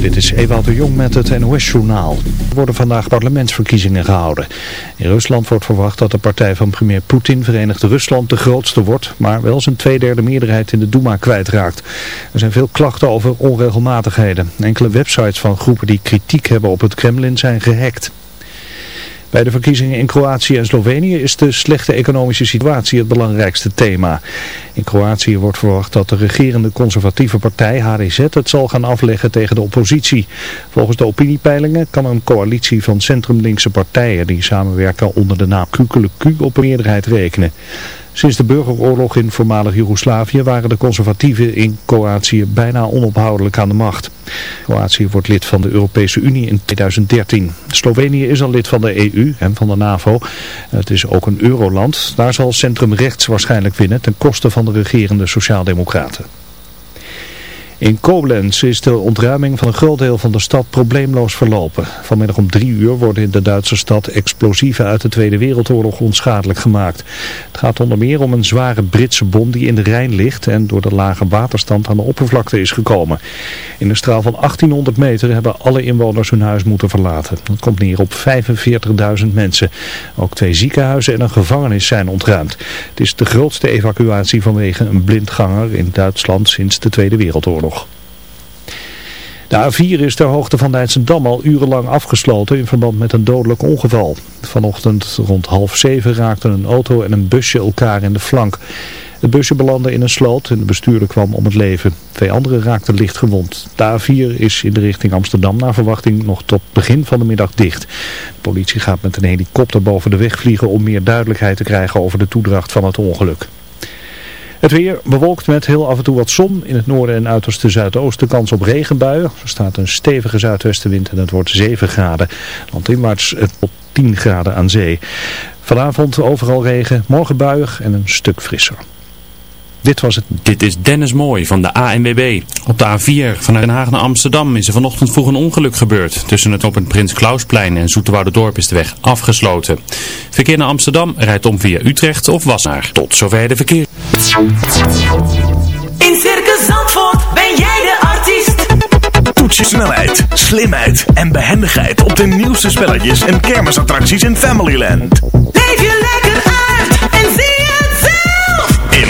Dit is Ewout de Jong met het NOS-journaal. Er worden vandaag parlementsverkiezingen gehouden. In Rusland wordt verwacht dat de partij van premier Poetin Verenigd Rusland de grootste wordt, maar wel zijn tweederde meerderheid in de Duma kwijtraakt. Er zijn veel klachten over onregelmatigheden. Enkele websites van groepen die kritiek hebben op het Kremlin zijn gehackt. Bij de verkiezingen in Kroatië en Slovenië is de slechte economische situatie het belangrijkste thema. In Kroatië wordt verwacht dat de regerende conservatieve partij HDZ het zal gaan afleggen tegen de oppositie. Volgens de opiniepeilingen kan een coalitie van centrumlinkse partijen die samenwerken onder de naam Q op meerderheid rekenen. Sinds de burgeroorlog in voormalig Joegoslavië waren de conservatieven in Kroatië bijna onophoudelijk aan de macht. Kroatië wordt lid van de Europese Unie in 2013. Slovenië is al lid van de EU en van de NAVO. Het is ook een euroland. Daar zal centrum rechts waarschijnlijk winnen ten koste van de regerende sociaaldemocraten. In Koblenz is de ontruiming van een groot deel van de stad probleemloos verlopen. Vanmiddag om drie uur worden in de Duitse stad explosieven uit de Tweede Wereldoorlog onschadelijk gemaakt. Het gaat onder meer om een zware Britse bom die in de Rijn ligt en door de lage waterstand aan de oppervlakte is gekomen. In een straal van 1800 meter hebben alle inwoners hun huis moeten verlaten. Dat komt neer op 45.000 mensen. Ook twee ziekenhuizen en een gevangenis zijn ontruimd. Het is de grootste evacuatie vanwege een blindganger in Duitsland sinds de Tweede Wereldoorlog. De A4 is ter hoogte van Dam al urenlang afgesloten in verband met een dodelijk ongeval. Vanochtend rond half zeven raakten een auto en een busje elkaar in de flank. Het busje belandde in een sloot en de bestuurder kwam om het leven. Twee anderen raakten licht gewond. De A4 is in de richting Amsterdam naar verwachting nog tot begin van de middag dicht. De politie gaat met een helikopter boven de weg vliegen om meer duidelijkheid te krijgen over de toedracht van het ongeluk. Het weer bewolkt met heel af en toe wat zon. In het noorden en uiterste zuidoosten kans op regenbuien. Er staat een stevige zuidwestenwind en het wordt 7 graden. Landinwaarts tot 10 graden aan zee. Vanavond overal regen, morgen buiig en een stuk frisser. Dit was het. Dit is Dennis Mooi van de ANWB. Op de A4 vanuit Den Haag naar Amsterdam is er vanochtend vroeg een ongeluk gebeurd. Tussen het op het Prins Klausplein en Dorp is de weg afgesloten. Verkeer naar Amsterdam rijdt om via Utrecht of Wassenaar. Tot zover de verkeer. In Circus Zandvoort ben jij de artiest. Toets je snelheid, slimheid en behendigheid op de nieuwste spelletjes en kermisattracties in Familyland.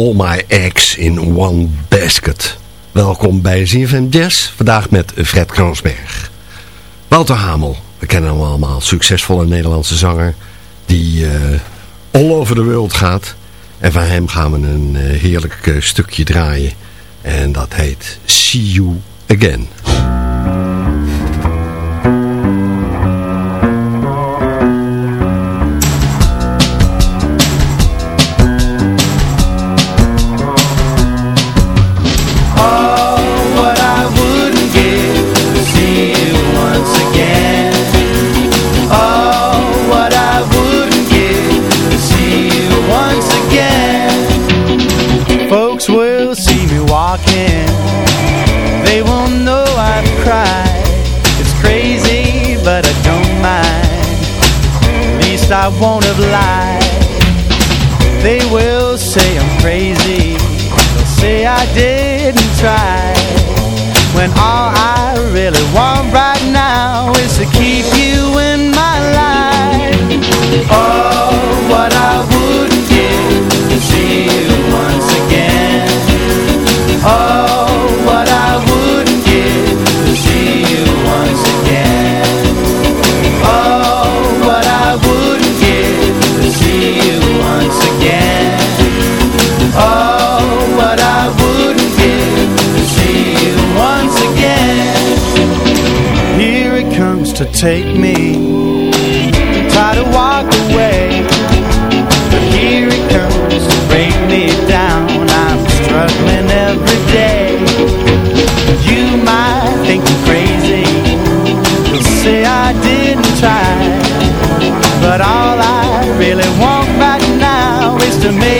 All my eggs in one basket. Welkom bij ZFM Jazz, vandaag met Fred Kroonsberg. Wouter Hamel, we kennen hem allemaal, succesvolle Nederlandse zanger... die uh, all over the world gaat. En van hem gaan we een uh, heerlijk uh, stukje draaien. En dat heet See You Again. Will say I'm crazy. They'll say I didn't try. When all I really want right now Is to keep you in my life. Oh, what I take me. Try to walk away But here it comes to break me down. I'm struggling every day. You might think I'm crazy. You'll say I didn't try But all I really want right now is to make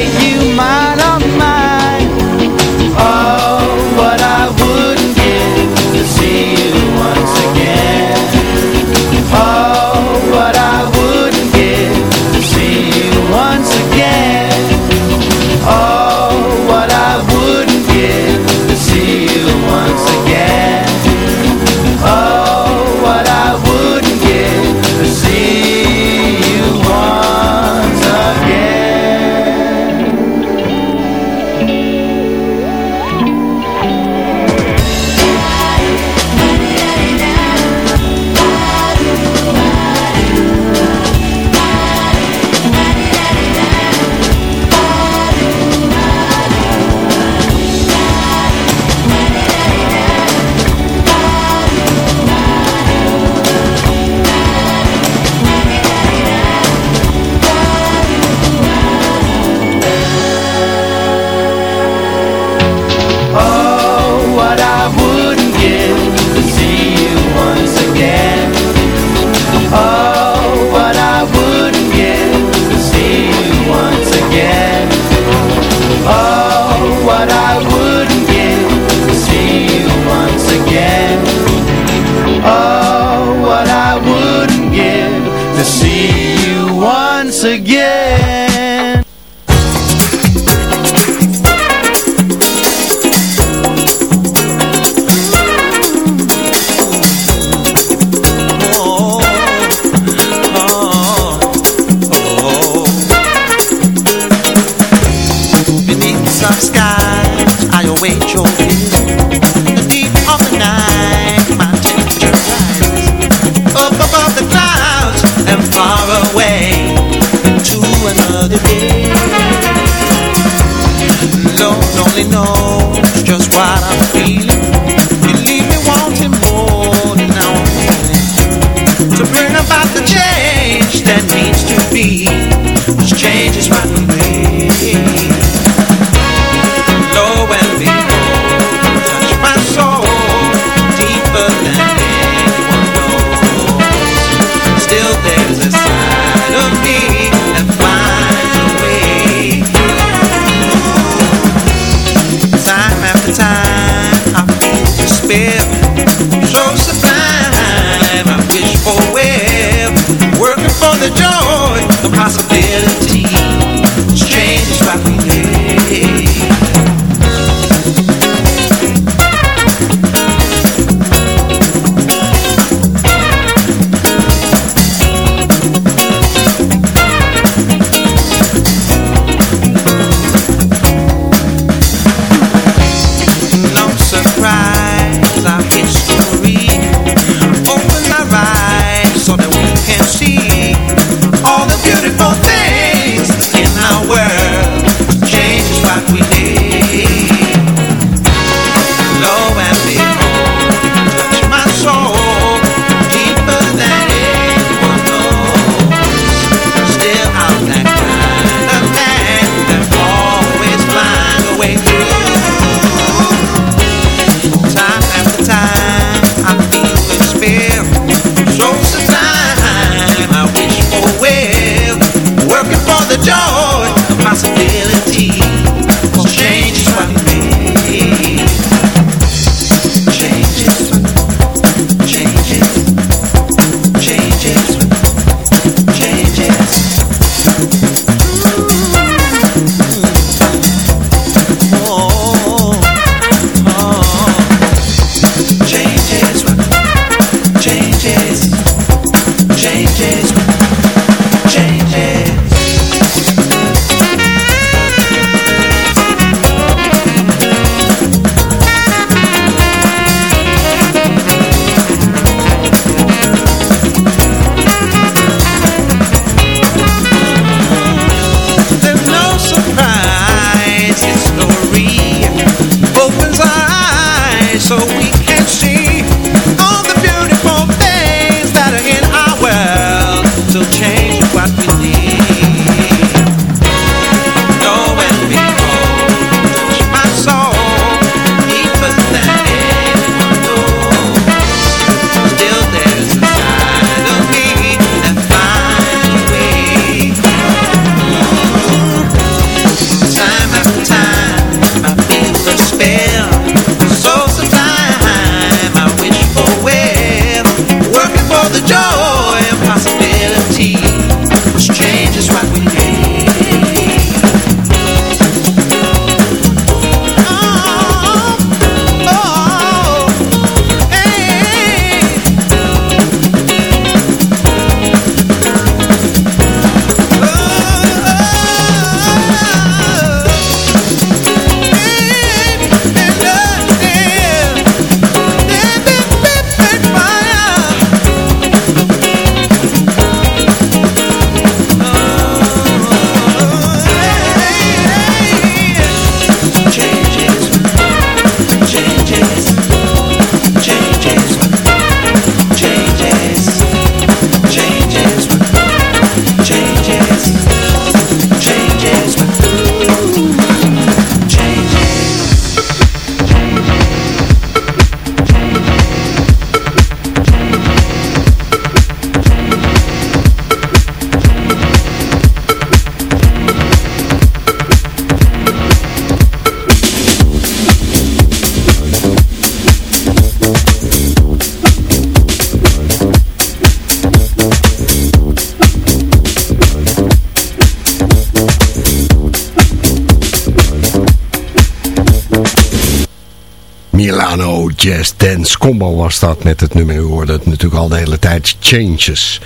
Milano Jazz Dance Combo was dat met het nummer. U hoorde het natuurlijk al de hele tijd Changes.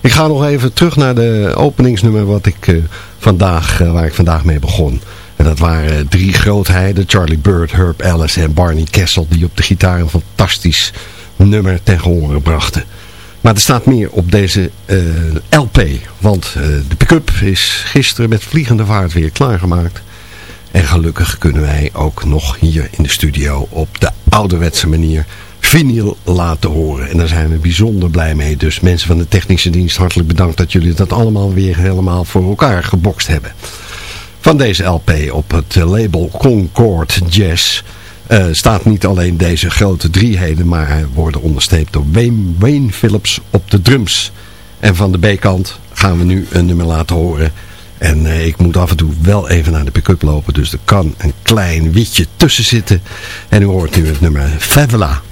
Ik ga nog even terug naar de openingsnummer wat ik, eh, vandaag, eh, waar ik vandaag mee begon. En dat waren drie grootheden. Charlie Bird, Herb Ellis en Barney Kessel. Die op de gitaar een fantastisch nummer ten gehore brachten. Maar er staat meer op deze eh, LP. Want eh, de pick-up is gisteren met vliegende vaart weer klaargemaakt. En gelukkig kunnen wij ook nog hier in de studio op de ouderwetse manier vinyl laten horen. En daar zijn we bijzonder blij mee. Dus mensen van de technische dienst, hartelijk bedankt dat jullie dat allemaal weer helemaal voor elkaar gebokst hebben. Van deze LP op het label Concord Jazz eh, staat niet alleen deze grote drieheden, maar worden onderstreept door Wayne Phillips op de drums. En van de B-kant gaan we nu een nummer laten horen. En eh, ik moet af en toe wel even naar de pick-up lopen, dus er kan een klein witje tussen zitten. En u hoort nu het nummer Favela.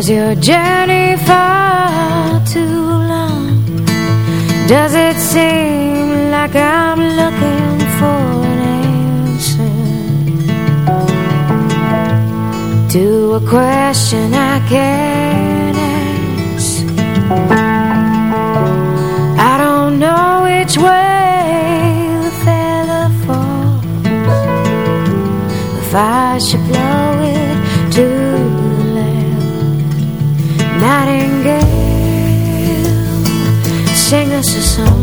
Was your journey far too long? Does it seem like I'm looking for an answer to a question I can't ask? I don't know which way the feather falls. If I should blow sing us a song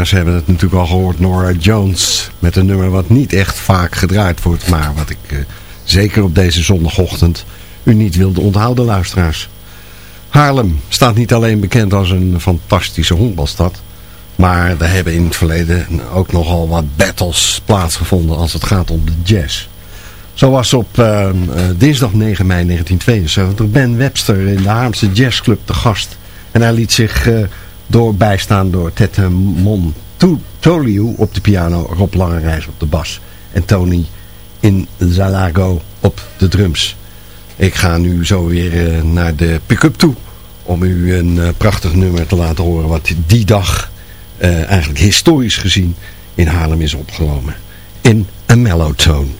kenners hebben het natuurlijk al gehoord. Nora Jones met een nummer wat niet echt vaak gedraaid wordt. Maar wat ik eh, zeker op deze zondagochtend u niet wilde onthouden luisteraars. Haarlem staat niet alleen bekend als een fantastische honkbalstad. Maar er hebben in het verleden ook nogal wat battles plaatsgevonden als het gaat om de jazz. Zo was op eh, eh, dinsdag 9 mei 1972 Ben Webster in de Haarlemse jazzclub te gast. En hij liet zich eh, door bijstaan door Tete Montoliu op de piano, Rob Langerijs op de bas en Tony in Zalago op de drums. Ik ga nu zo weer eh, naar de pick-up toe om u een eh, prachtig nummer te laten horen wat die dag eh, eigenlijk historisch gezien in Haarlem is opgenomen. In a mellow tone.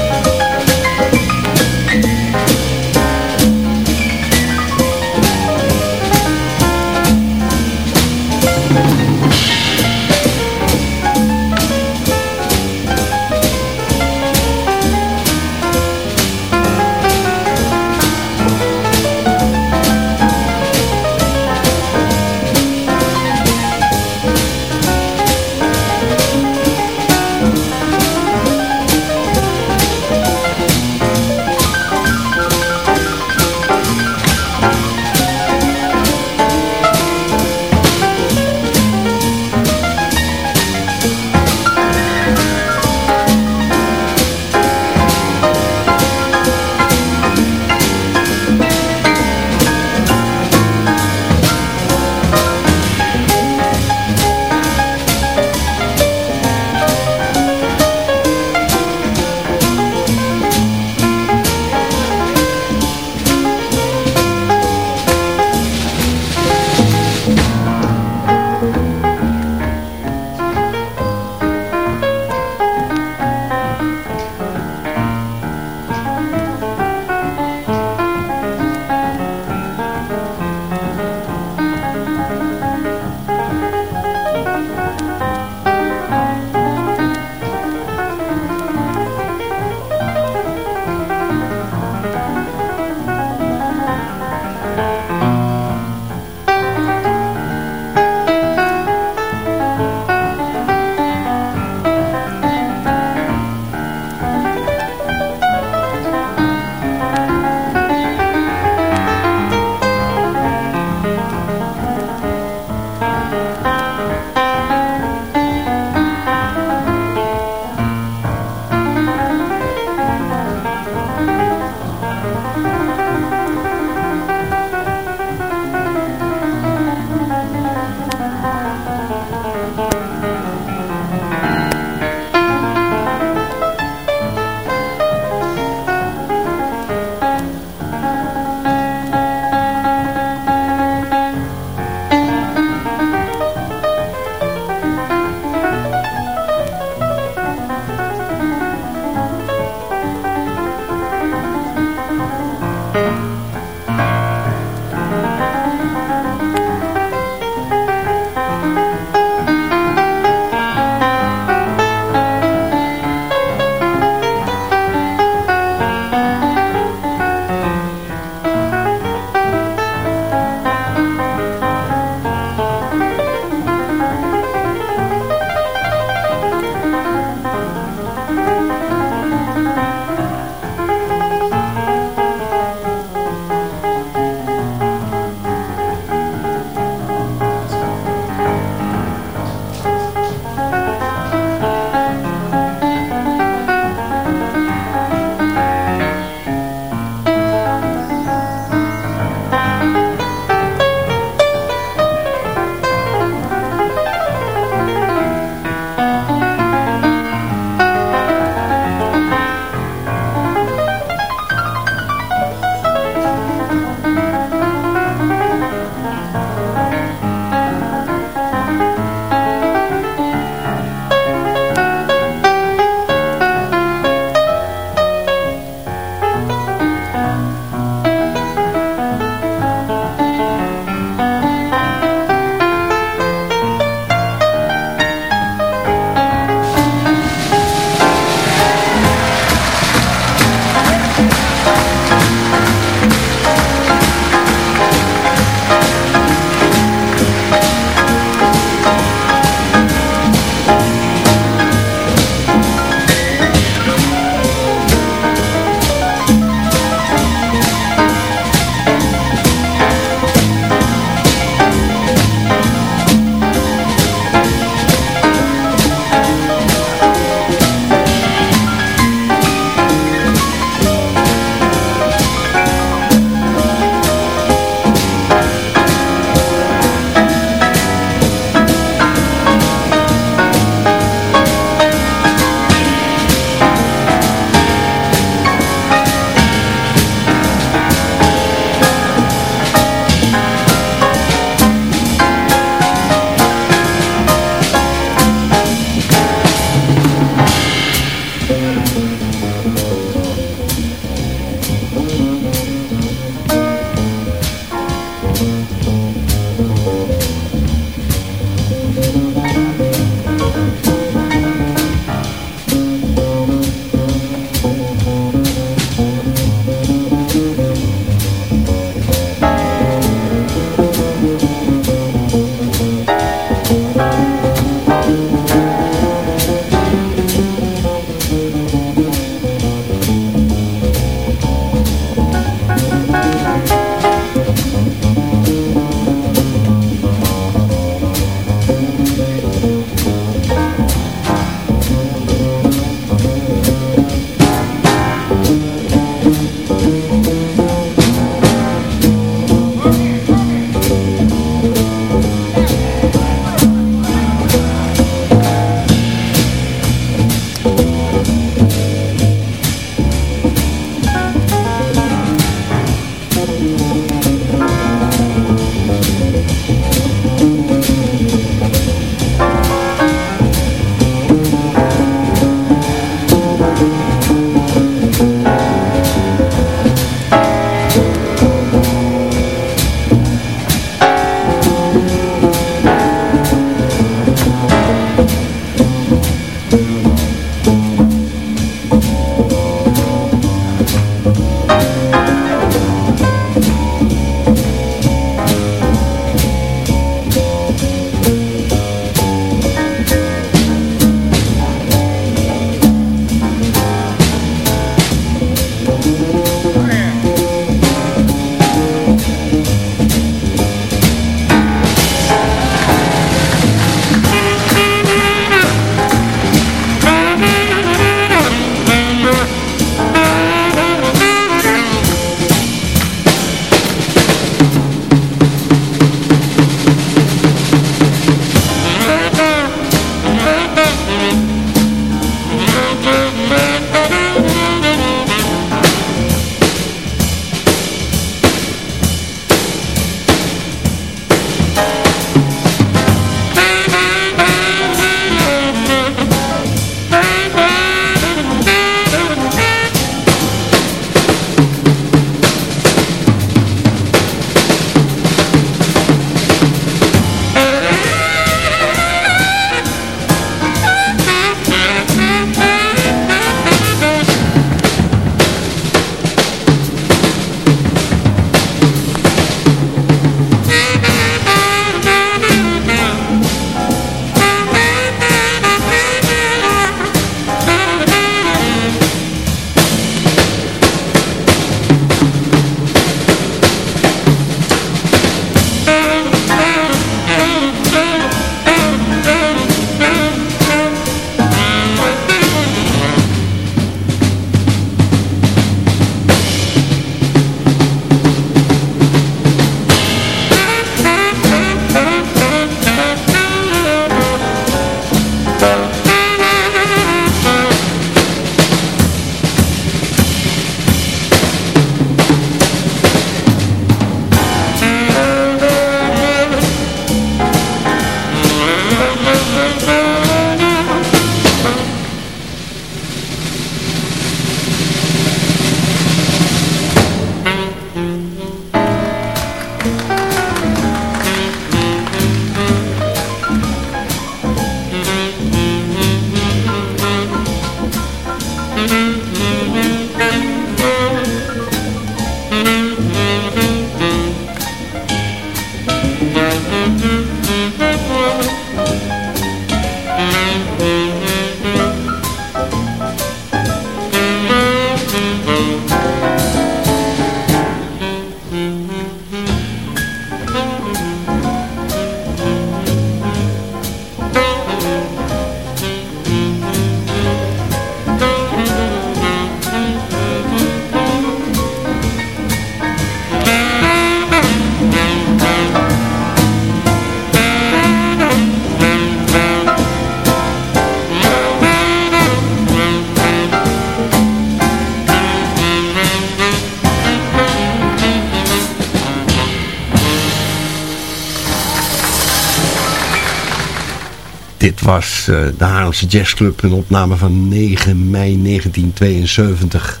Was uh, de Haarlemse Jazzclub, een opname van 9 mei 1972.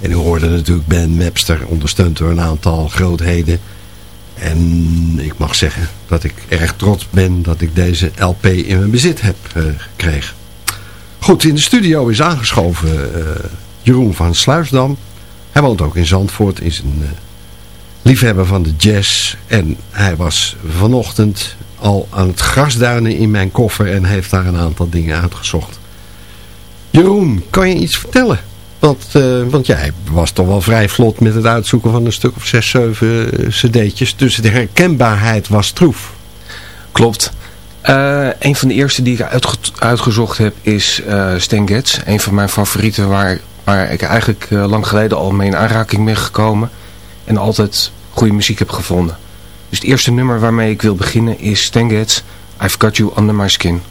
En u hoorde natuurlijk Ben Webster, ondersteund door een aantal grootheden. En ik mag zeggen dat ik erg trots ben dat ik deze LP in mijn bezit heb uh, gekregen. Goed, in de studio is aangeschoven uh, Jeroen van Sluisdam. Hij woont ook in Zandvoort, is een liefhebber van de jazz. En hij was vanochtend al aan het grasduinen in mijn koffer en heeft daar een aantal dingen uitgezocht. Jeroen, kan je iets vertellen? Want, uh, want jij was toch wel vrij vlot met het uitzoeken van een stuk of zes, zeven cd'tjes. Dus de herkenbaarheid was troef. Klopt. Uh, een van de eerste die ik uitge uitgezocht heb is uh, Stan Getz. Een van mijn favorieten waar, waar ik eigenlijk lang geleden al mee in aanraking ben gekomen. En altijd goede muziek heb gevonden. Dus het eerste nummer waarmee ik wil beginnen is Stan I've Got You Under My Skin.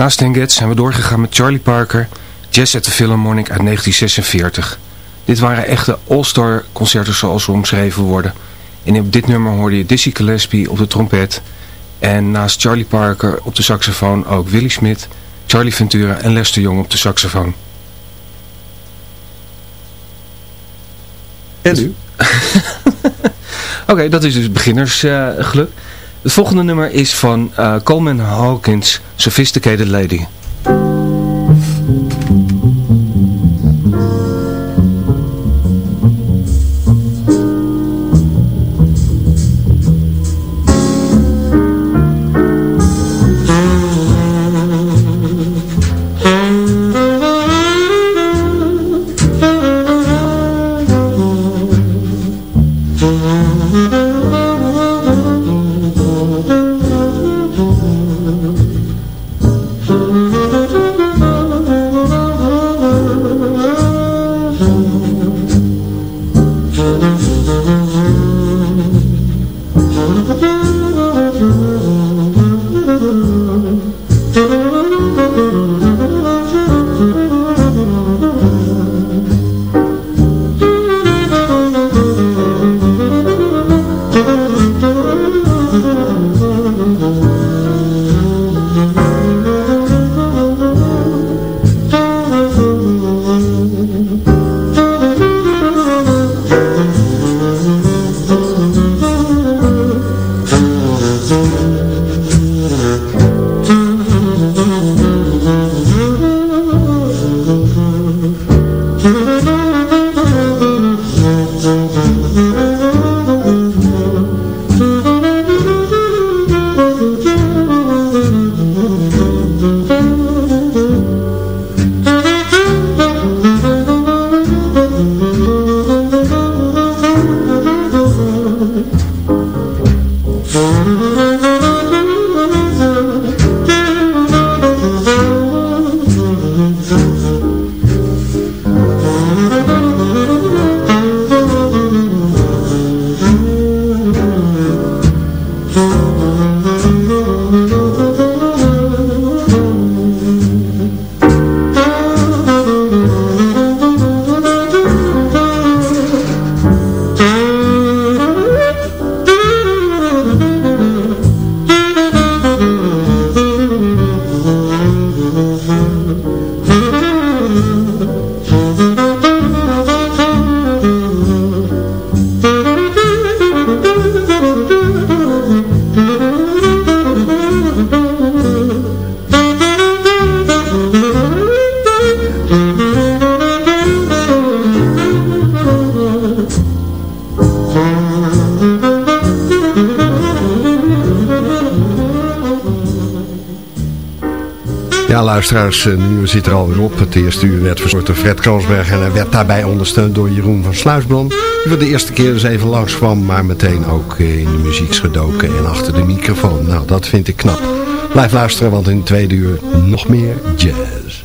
Naast Stan Getz zijn we doorgegaan met Charlie Parker, Jazz at the Philharmonic uit 1946. Dit waren echte all-star concerten zoals ze omschreven worden. En op dit nummer hoorde je Dizzy Gillespie op de trompet. En naast Charlie Parker op de saxofoon ook Willie Smith, Charlie Ventura en Lester Young op de saxofoon. En nu? Oké, dat is dus beginnersgeluk. Het volgende nummer is van eh, Coleman Hawkins, Sophisticated Lady. Luisteraars, een nieuwe zit er alweer op. Het eerste uur werd verzorgd door Fred Kroonsberg en hij werd daarbij ondersteund door Jeroen van Sluisblom. Die voor de eerste keer eens even langskwam, maar meteen ook in de muziek gedoken en achter de microfoon. Nou, dat vind ik knap. Blijf luisteren, want in het tweede uur nog meer jazz.